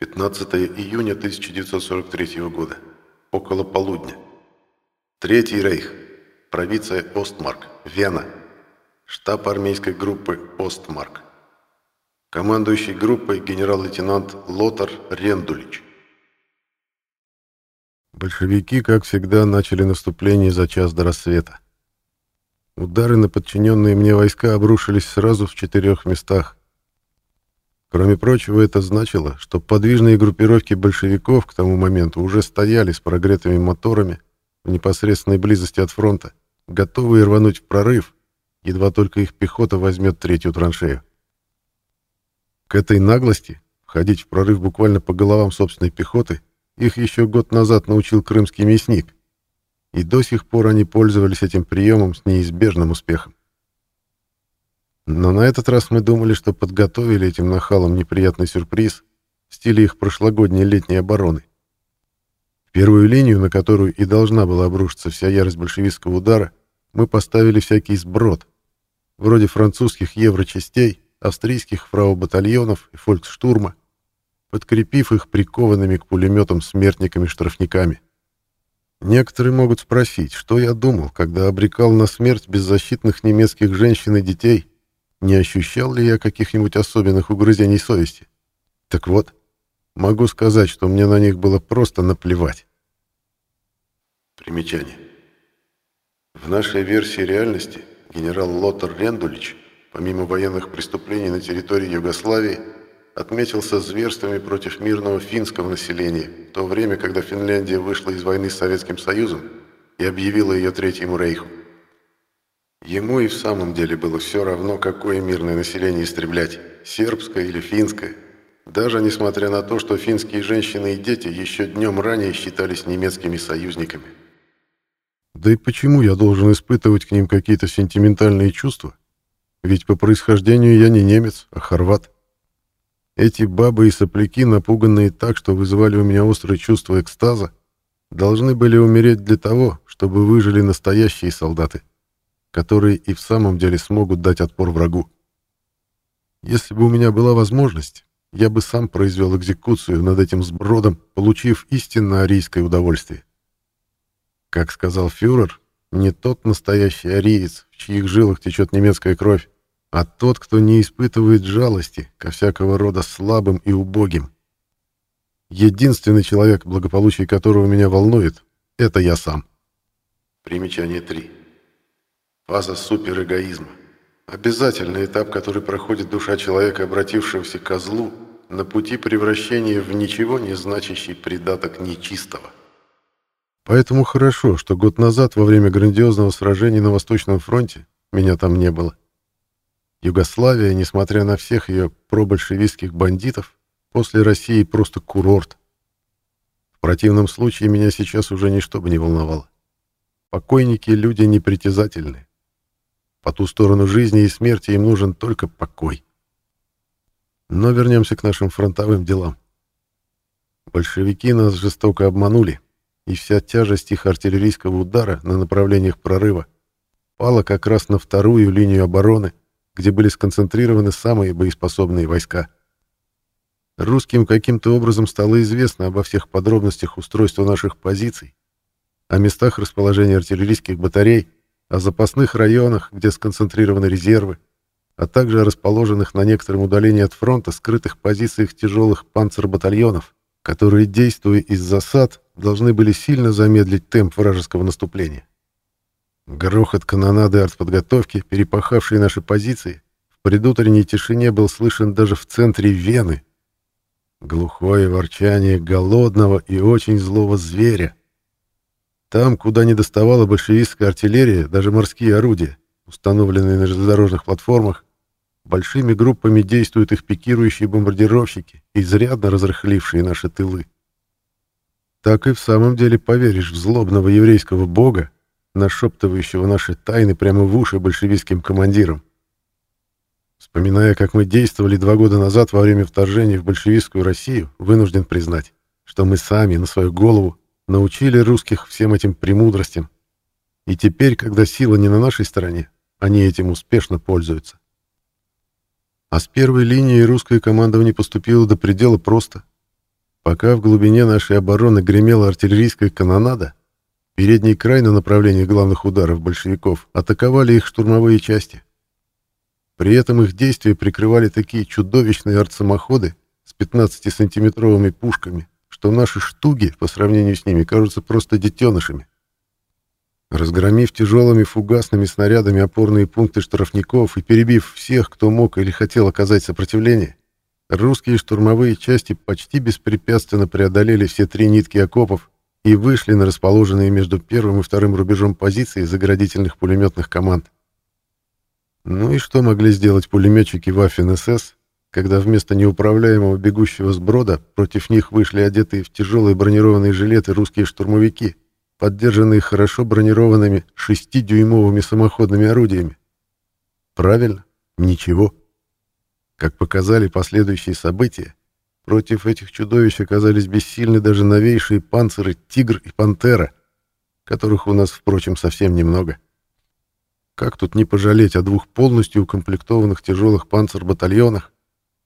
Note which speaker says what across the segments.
Speaker 1: 15 июня 1943 года. Около полудня. Третий рейх. Провинция Остмарк. Вена. Штаб армейской группы Остмарк. Командующий группой генерал-лейтенант Лотар Рендулич.
Speaker 2: Большевики, как всегда, начали наступление за час до рассвета. Удары на подчиненные мне войска обрушились сразу в четырех местах. Кроме прочего, это значило, что подвижные группировки большевиков к тому моменту уже стояли с прогретыми моторами в непосредственной близости от фронта, готовые рвануть в прорыв, едва только их пехота возьмет третью траншею. К этой наглости, входить в прорыв буквально по головам собственной пехоты, их еще год назад научил крымский мясник, и до сих пор они пользовались этим приемом с неизбежным успехом. Но на этот раз мы думали, что подготовили этим нахалам неприятный сюрприз в стиле их прошлогодней летней обороны. Первую линию, на которую и должна была обрушиться вся ярость большевистского удара, мы поставили всякий сброд, вроде французских еврочастей, австрийских фрау-батальонов и фольксштурма, подкрепив их прикованными к пулеметам смертниками-штрафниками. Некоторые могут спросить, что я думал, когда обрекал на смерть беззащитных немецких женщин и детей, не ощущал ли я каких-нибудь особенных угрызений совести. Так вот, могу сказать, что мне на них было просто наплевать.
Speaker 1: Примечание. В нашей версии реальности генерал Лотер Рендулич, помимо военных преступлений на территории Югославии, отметился зверствами против мирного финского населения в то время, когда Финляндия вышла из войны с Советским Союзом и объявила ее Третьему Рейху. Ему и в самом деле было все равно, какое мирное население истреблять, сербское или финское, даже несмотря на то, что финские женщины и дети еще днем ранее считались немецкими союзниками.
Speaker 2: Да и почему я должен испытывать к ним какие-то сентиментальные чувства? Ведь по происхождению я не немец, а хорват. Эти бабы и сопляки, напуганные так, что вызывали у меня острое чувство экстаза, должны были умереть для того, чтобы выжили настоящие солдаты, которые и в самом деле смогут дать отпор врагу. Если бы у меня была возможность, я бы сам произвел экзекуцию над этим сбродом, получив истинно арийское удовольствие. Как сказал фюрер, не тот настоящий ариец, в чьих жилах течет немецкая кровь, а тот, кто не испытывает жалости ко всякого рода слабым и убогим. Единственный человек, благополучие которого меня волнует, это я сам.
Speaker 1: Примечание 3. Фаза суперэгоизма. Обязательный этап, который проходит душа человека, обратившегося к злу, на пути превращения в ничего не значащий придаток нечистого.
Speaker 2: Поэтому хорошо, что год назад, во время грандиозного сражения на Восточном фронте, меня там не было. Югославия, несмотря на всех ее пробольшевистских бандитов, после России просто курорт. В противном случае меня сейчас уже ничто бы не волновало. Покойники — люди непритязательные. По ту сторону жизни и смерти им нужен только покой. Но вернемся к нашим фронтовым делам. Большевики нас жестоко обманули, и вся тяжесть их артиллерийского удара на направлениях прорыва пала как раз на вторую линию обороны — где были сконцентрированы самые боеспособные войска. Русским каким-то образом стало известно обо всех подробностях устройства наших позиций, о местах расположения артиллерийских батарей, о запасных районах, где сконцентрированы резервы, а также о расположенных на некотором удалении от фронта скрытых позициях тяжелых панцербатальонов, которые, действуя из засад, должны были сильно замедлить темп вражеского наступления. Грохот канонады артподготовки, перепахавший наши позиции, в предутренней тишине был слышен даже в центре Вены. Глухое ворчание голодного и очень злого зверя. Там, куда не доставала большевистская артиллерия, даже морские орудия, установленные на железнодорожных платформах, большими группами действуют их пикирующие бомбардировщики, изрядно разрыхлившие наши тылы. Так и в самом деле поверишь в злобного еврейского бога, нашептывающего наши тайны прямо в уши большевистским командирам. Вспоминая, как мы действовали два года назад во время вторжения в большевистскую Россию, вынужден признать, что мы сами на свою голову научили русских всем этим премудростям. И теперь, когда сила не на нашей стороне, они этим успешно пользуются. А с первой линии русское командование поступило до предела просто. Пока в глубине нашей обороны гремела артиллерийская канонада, передний край на направлении главных ударов большевиков атаковали их штурмовые части. При этом их действия прикрывали такие чудовищные артсамоходы с 15-сантиметровыми пушками, что наши штуги по сравнению с ними кажутся просто детенышами. Разгромив тяжелыми фугасными снарядами опорные пункты штрафников и перебив всех, кто мог или хотел оказать сопротивление, русские штурмовые части почти беспрепятственно преодолели все три нитки окопов и вышли на расположенные между первым и вторым рубежом позиции заградительных пулеметных команд. Ну и что могли сделать пулеметчики Waffen-СС, когда вместо неуправляемого бегущего сброда против них вышли одетые в тяжелые бронированные жилеты русские штурмовики, поддержанные хорошо бронированными шестидюймовыми самоходными орудиями? Правильно, ничего. Как показали последующие события, против этих чудовищ оказались бессильны даже новейшие панциры «Тигр» и «Пантера», которых у нас, впрочем, совсем немного. Как тут не пожалеть о двух полностью укомплектованных тяжелых панцер-батальонах,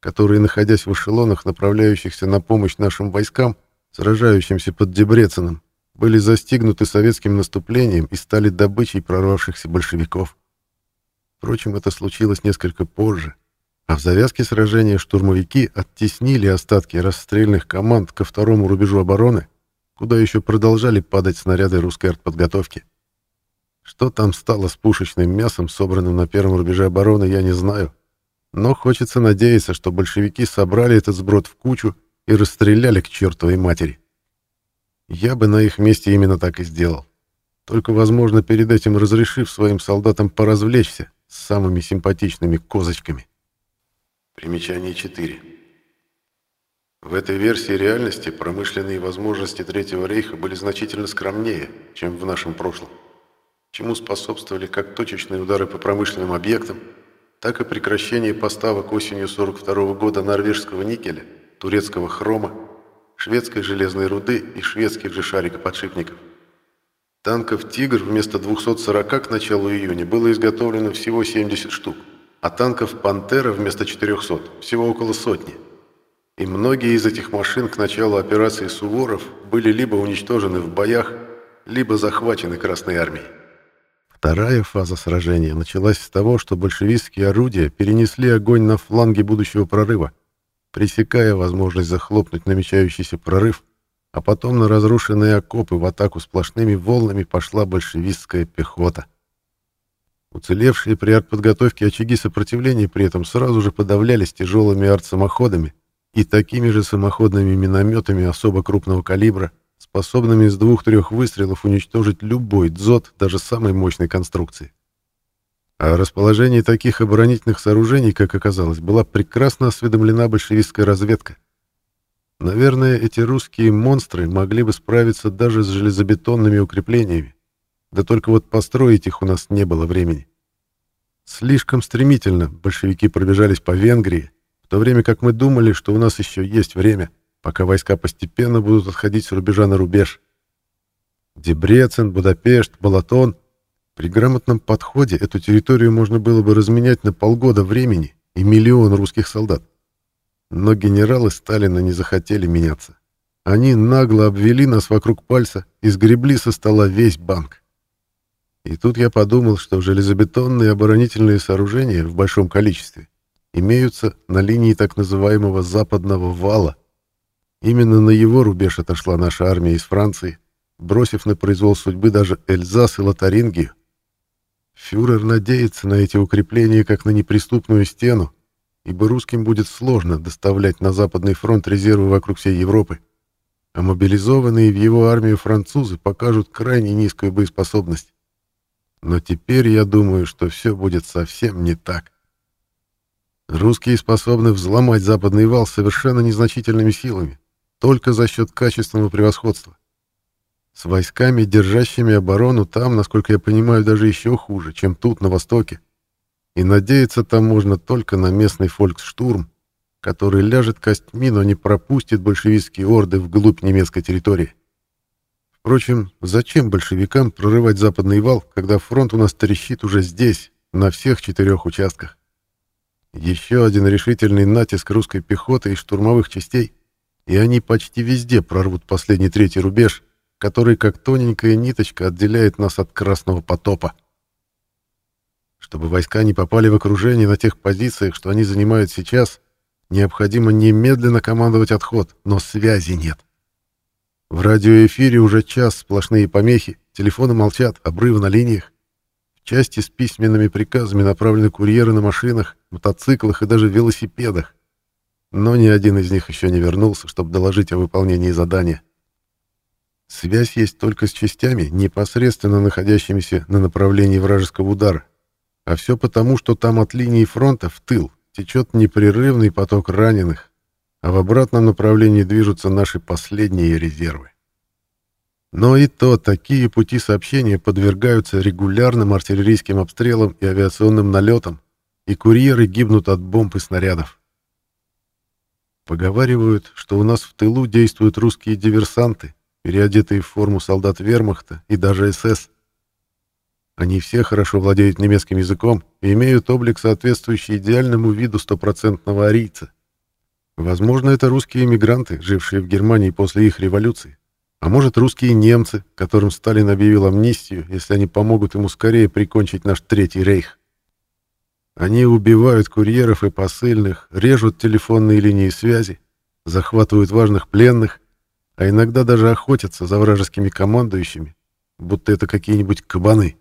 Speaker 2: которые, находясь в эшелонах, направляющихся на помощь нашим войскам, сражающимся под Дебреценом, были застигнуты советским наступлением и стали добычей прорвавшихся большевиков. Впрочем, это случилось несколько позже, а в завязке сражения штурмовики оттеснили остатки расстрельных команд ко второму рубежу обороны, куда еще продолжали падать снаряды русской артподготовки. Что там стало с пушечным мясом, собранным на первом рубеже обороны, я не знаю. Но хочется надеяться, что большевики собрали этот сброд в кучу и расстреляли к чертовой матери. Я бы на их месте именно так и сделал. Только, возможно, перед этим разрешив своим солдатам поразвлечься с самыми симпатичными козочками.
Speaker 1: Примечание 4. В этой версии реальности промышленные возможности Третьего рейха были значительно скромнее, чем в нашем прошлом чему способствовали как точечные удары по промышленным объектам, так и прекращение поставок осенью 42 года норвежского никеля, турецкого хрома, шведской железной руды и шведских же шарикоподшипников. Танков «Тигр» вместо 240 к началу июня было изготовлено всего 70 штук, а танков «Пантера» вместо 400 всего около сотни. И многие из этих машин к началу операции «Суворов» были либо уничтожены в боях, либо захвачены Красной Армией.
Speaker 2: Вторая фаза сражения началась с того, что большевистские орудия перенесли огонь на фланге будущего прорыва, пресекая возможность захлопнуть намечающийся прорыв, а потом на разрушенные окопы в атаку сплошными волнами пошла большевистская пехота. Уцелевшие при артподготовке очаги сопротивления при этом сразу же подавлялись тяжелыми артсамоходами и такими же самоходными минометами особо крупного калибра, способными с двух-трех выстрелов уничтожить любой дзот даже самой мощной конструкции. О расположении таких оборонительных сооружений, как оказалось, была прекрасно осведомлена большевистская разведка. Наверное, эти русские монстры могли бы справиться даже с железобетонными укреплениями, да только вот построить их у нас не было времени. Слишком стремительно большевики пробежались по Венгрии, в то время как мы думали, что у нас еще есть время — пока войска постепенно будут отходить с рубежа на рубеж. Дебрецен, Будапешт, Балатон. При грамотном подходе эту территорию можно было бы разменять на полгода времени и миллион русских солдат. Но генералы Сталина не захотели меняться. Они нагло обвели нас вокруг пальца и сгребли со стола весь банк. И тут я подумал, что железобетонные оборонительные сооружения в большом количестве имеются на линии так называемого «западного вала», Именно на его рубеж отошла наша армия из Франции, бросив на произвол судьбы даже Эльзас и Лотарингию. Фюрер надеется на эти укрепления как на неприступную стену, ибо русским будет сложно доставлять на Западный фронт резервы вокруг всей Европы, а мобилизованные в его армию французы покажут крайне низкую боеспособность. Но теперь я думаю, что все будет совсем не так. Русские способны взломать западный вал совершенно незначительными силами, только за счет качественного превосходства. С войсками, держащими оборону там, насколько я понимаю, даже еще хуже, чем тут, на востоке. И надеяться там можно только на местный фольксштурм, который ляжет костьми, но не пропустит большевистские орды вглубь немецкой территории. Впрочем, зачем большевикам прорывать западный вал, когда фронт у нас трещит уже здесь, на всех четырех участках? Еще один решительный натиск русской пехоты и штурмовых частей, и они почти везде прорвут последний третий рубеж, который как тоненькая ниточка отделяет нас от красного потопа. Чтобы войска не попали в окружение на тех позициях, что они занимают сейчас, необходимо немедленно командовать отход, но связи нет. В радиоэфире уже час сплошные помехи, телефоны молчат, обрывы на линиях. В части с письменными приказами направлены курьеры на машинах, мотоциклах и даже велосипедах. Но ни один из них еще не вернулся, чтобы доложить о выполнении задания. Связь есть только с частями, непосредственно находящимися на направлении вражеского удара. А все потому, что там от линии фронта в тыл течет непрерывный поток раненых, а в обратном направлении движутся наши последние резервы. Но и то такие пути сообщения подвергаются регулярным артиллерийским обстрелам и авиационным налетам, и курьеры гибнут от бомб и снарядов. Поговаривают, что у нас в тылу действуют русские диверсанты, переодетые в форму солдат вермахта и даже СС. Они все хорошо владеют немецким языком и имеют облик, соответствующий идеальному виду стопроцентного арийца. Возможно, это русские эмигранты, жившие в Германии после их революции. А может, русские немцы, которым Сталин объявил амнистию, если они помогут ему скорее прикончить наш Третий Рейх. Они убивают курьеров и посыльных, режут телефонные линии связи, захватывают важных пленных а иногда даже охотятся за вражескими командующими, будто это какие-нибудь кабаны.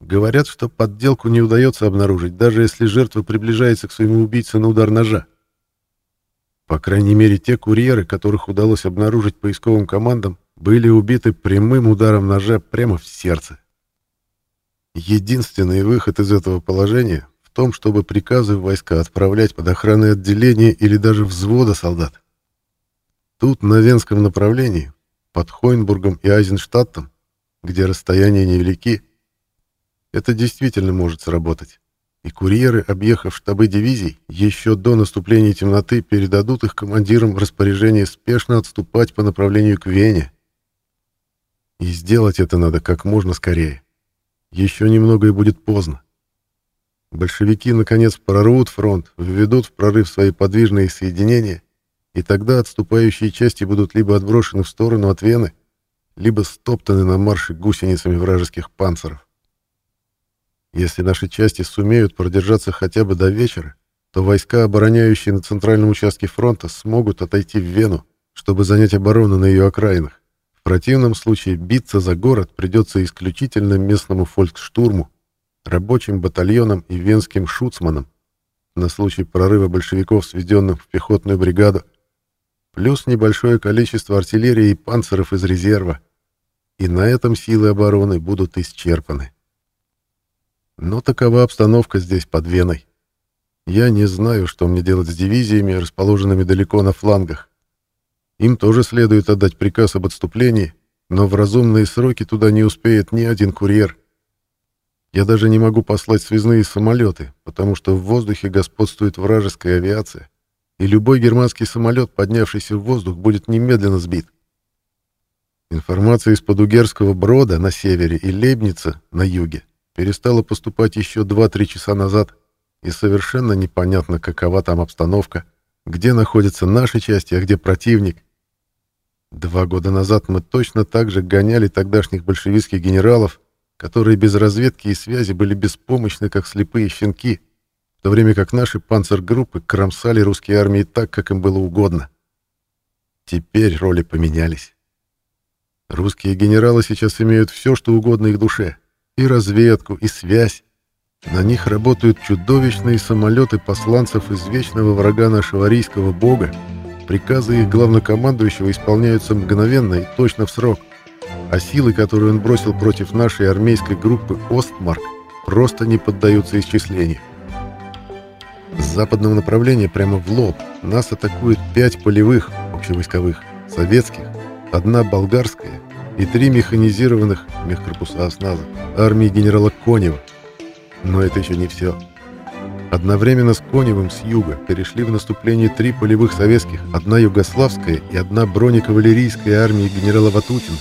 Speaker 2: Говорят, что подделку не удается обнаружить, даже если жертва приближается к своему убийце на удар ножа. По крайней мере, те курьеры, которых удалось обнаружить поисковым командам, были убиты прямым ударом ножа прямо в сердце. Единственный выход из этого положения в том, чтобы приказы войска отправлять под охраной отделения или даже взвода солдат. Тут, на Венском направлении, под Хойнбургом и Айзенштадтом, где расстояния невелики, это действительно может сработать. И курьеры, объехав штабы дивизий, еще до наступления темноты передадут их командирам распоряжение спешно отступать по направлению к Вене. И сделать это надо как можно скорее. Еще немного и будет поздно. Большевики, наконец, прорвут фронт, введут в прорыв свои подвижные соединения и тогда отступающие части будут либо отброшены в сторону от Вены, либо стоптаны на марше гусеницами вражеских панциров. Если наши части сумеют продержаться хотя бы до вечера, то войска, обороняющие на центральном участке фронта, смогут отойти в Вену, чтобы занять оборону на ее окраинах. Противном случае биться за город придется исключительно местному фольксштурму, рабочим батальонам и венским шуцманам на случай прорыва большевиков, сведенных в пехотную бригаду, плюс небольшое количество артиллерии и панциров из резерва. И на этом силы обороны будут исчерпаны. Но такова обстановка здесь под Веной. Я не знаю, что мне делать с дивизиями, расположенными далеко на флангах. Им тоже следует отдать приказ об отступлении, но в разумные сроки туда не успеет ни один курьер. Я даже не могу послать связные самолеты, потому что в воздухе господствует вражеская авиация и любой германский самолет, поднявшийся в воздух, будет немедленно сбит. Информация из-под Угерского брода на севере и Лейбница на юге перестала поступать еще 2-3 часа назад, и совершенно непонятно, какова там обстановка, где находятся наши части, а где противник. Два года назад мы точно так же гоняли тогдашних большевистских генералов, которые без разведки и связи были беспомощны, как слепые щенки, то время как наши панцергруппы кромсали русские армии так, как им было угодно. Теперь роли поменялись. Русские генералы сейчас имеют все, что угодно их душе. И разведку, и связь. На них работают чудовищные самолеты посланцев из вечного врага нашего арийского бога. Приказы их главнокомандующего исполняются мгновенно и точно в срок. А силы, которые он бросил против нашей армейской группы «Остмарк», просто не поддаются исчислению. С западного направления прямо в лоб нас атакуют пять полевых общевойсковых, советских, одна болгарская и три механизированных мехкорпуса осназа армии генерала Конева. Но это еще не все. Одновременно с Коневым с юга перешли в наступление три полевых советских, одна югославская и одна бронекавалерийская армии генерала Ватутина.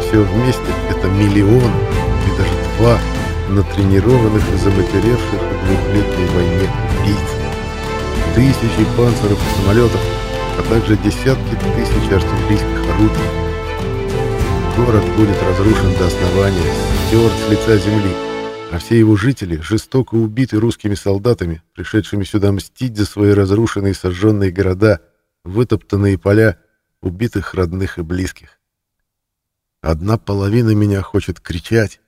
Speaker 2: Все вместе это миллион и даже два натренированных и заматеревших в двухлетней войне убийц. Тысячи панцеров и самолетов, а также десятки тысяч артиллерийских орудий. Город будет разрушен до основания, стерт с лица земли, а все его жители жестоко убиты русскими солдатами, пришедшими сюда мстить за свои разрушенные и сожженные города, вытоптанные поля, убитых родных и близких. Одна половина меня хочет кричать.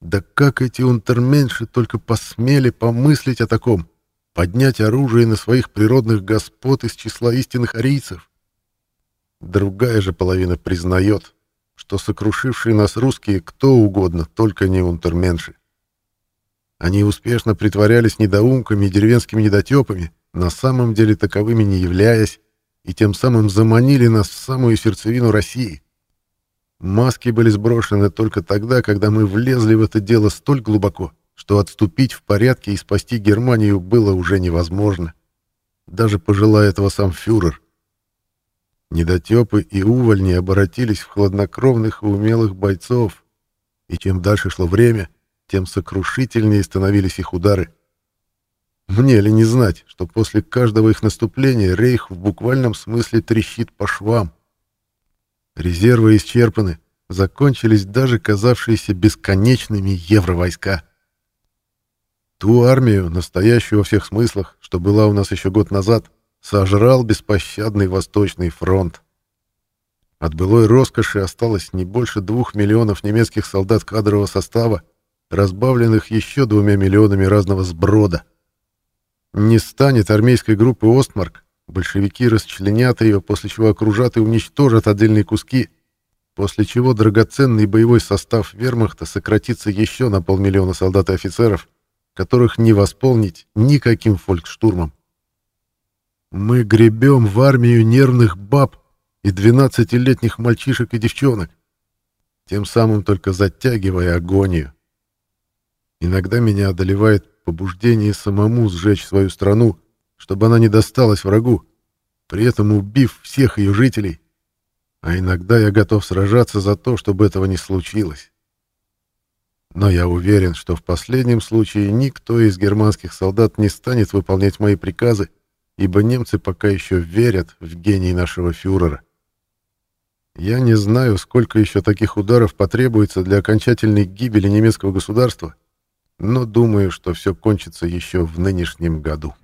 Speaker 2: Да как эти унтерменши только посмели помыслить о таком, поднять оружие на своих природных господ из числа истинных арийцев? Другая же половина признает, что сокрушившие нас русские кто угодно, только не унтерменши. Они успешно притворялись недоумками и деревенскими недотепами, на самом деле таковыми не являясь, и тем самым заманили нас в самую сердцевину России. Маски были сброшены только тогда, когда мы влезли в это дело столь глубоко, что отступить в порядке и спасти Германию было уже невозможно. Даже пожелая этого сам фюрер. Недотепы и увольни обратились в хладнокровных и умелых бойцов, и чем дальше шло время, тем сокрушительнее становились их удары. Мне ли не знать, что после каждого их наступления Рейх в буквальном смысле трещит по швам. Резервы исчерпаны, закончились даже казавшиеся бесконечными евровойска. Ту армию, настоящую во всех смыслах, что была у нас еще год назад, сожрал беспощадный Восточный фронт. От былой роскоши осталось не больше двух миллионов немецких солдат кадрового состава, разбавленных еще двумя миллионами разного сброда. Не станет армейской группы «Остмарк», большевики расчленят ее, после чего окружат и уничтожат отдельные куски, после чего драгоценный боевой состав вермахта сократится еще на полмиллиона солдат и офицеров, которых не восполнить никаким фолькштурмом. Мы гребем в армию нервных баб и 12-летних мальчишек и девчонок, тем самым только затягивая агонию. Иногда меня одолевает побуждение самому сжечь свою страну, чтобы она не досталась врагу, при этом убив всех ее жителей. А иногда я готов сражаться за то, чтобы этого не случилось. Но я уверен, что в последнем случае никто из германских солдат не станет выполнять мои приказы, ибо немцы пока еще верят в гений нашего фюрера. Я не знаю, сколько еще таких ударов потребуется для окончательной гибели немецкого государства, но думаю, что все кончится еще в нынешнем году.